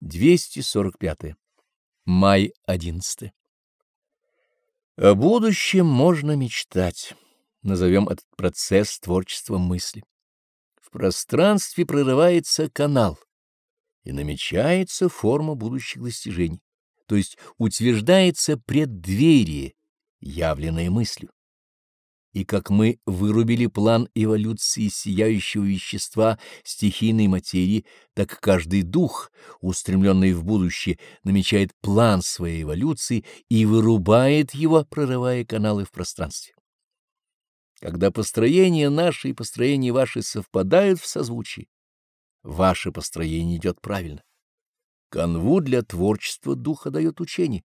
245. Май 11. О будущем можно мечтать. Назовем этот процесс творчеством мысли. В пространстве прорывается канал, и намечается форма будущих достижений, то есть утверждается преддверие, явленное мыслью и как мы вырубили план эволюции сияющего вещества стихийной материи, так каждый дух, устремленный в будущее, намечает план своей эволюции и вырубает его, прорывая каналы в пространстве. Когда построение наше и построение ваше совпадают в созвучии, ваше построение идет правильно. Канву для творчества духа дает учение,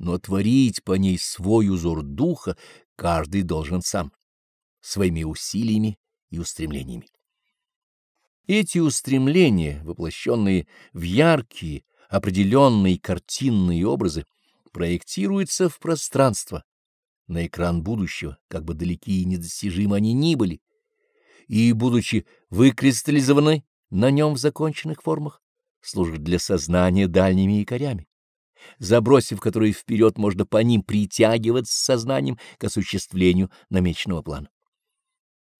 но творить по ней свой узор духа каждый должен сам, своими усилиями и устремлениями. Эти устремления, воплощенные в яркие, определенные картинные образы, проектируются в пространство, на экран будущего, как бы далеки и недостижимы они ни были, и, будучи выкристаллизованы на нем в законченных формах, служат для сознания дальними якорями забросив которые вперед, можно по ним притягиваться сознанием к осуществлению намеченного плана.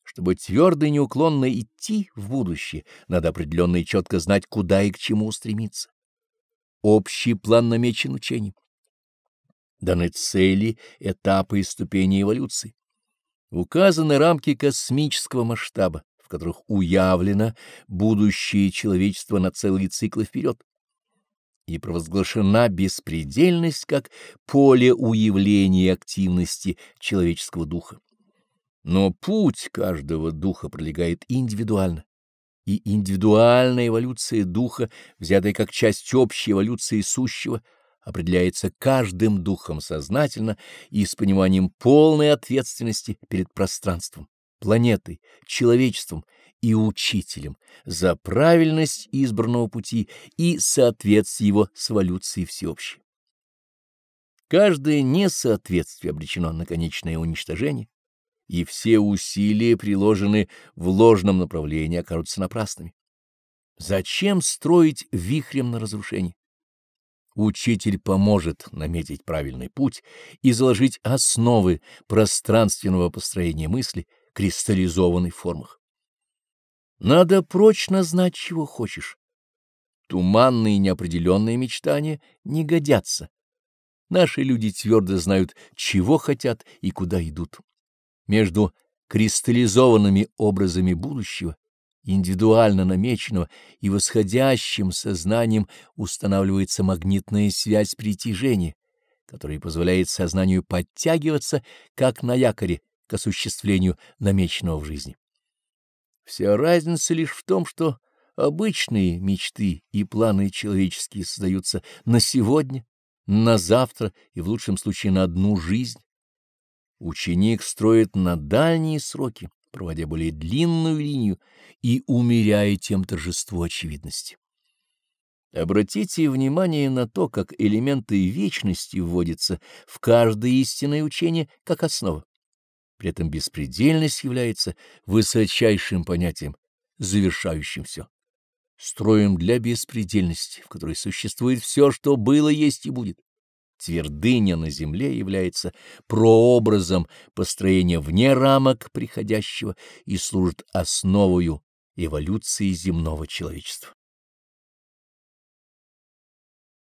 Чтобы твердо и неуклонно идти в будущее, надо определенно и четко знать, куда и к чему устремиться. Общий план намечен учением. Даны цели, этапы и ступени эволюции. Указаны рамки космического масштаба, в которых уявлено будущее человечества на целые циклы вперед и провозглашена беспредельность как поле уявления активности человеческого духа. Но путь каждого духа пролегает индивидуально, и индивидуальная эволюция духа, взятая как часть общей эволюции сущего, определяется каждым духом сознательно и с пониманием полной ответственности перед пространством, планетой, человечеством и учителем за правильность избранного пути и соответствие его с эволюцией всеобщей. Каждое несоответствие обречено на конечное уничтожение, и все усилия, приложенные в ложном направлении, окажутся напрасными. Зачем строить вихрем на разрушение? Учитель поможет наметить правильный путь и заложить основы пространственного построения мысли, кристаллизованной в формах. Надо прочно знать, чего хочешь. Туманные неопределенные мечтания не годятся. Наши люди твердо знают, чего хотят и куда идут. Между кристаллизованными образами будущего, индивидуально намеченного и восходящим сознанием устанавливается магнитная связь притяжения, которая позволяет сознанию подтягиваться, как на якоре, к осуществлению намеченного в жизни. Вся разница лишь в том, что обычные мечты и планы человеческие создаются на сегодня, на завтра и в лучшем случае на одну жизнь. Ученик строит на дальние сроки, проводя более длинную линию и умеряя тем торжество очевидности. Обратите внимание на то, как элементы вечности вводятся в каждое истинное учение как основа. При этом беспредельность является высочайшим понятием, завершающим все. Строим для беспредельности, в которой существует все, что было, есть и будет. Твердыня на земле является прообразом построения вне рамок приходящего и служит основою эволюции земного человечества.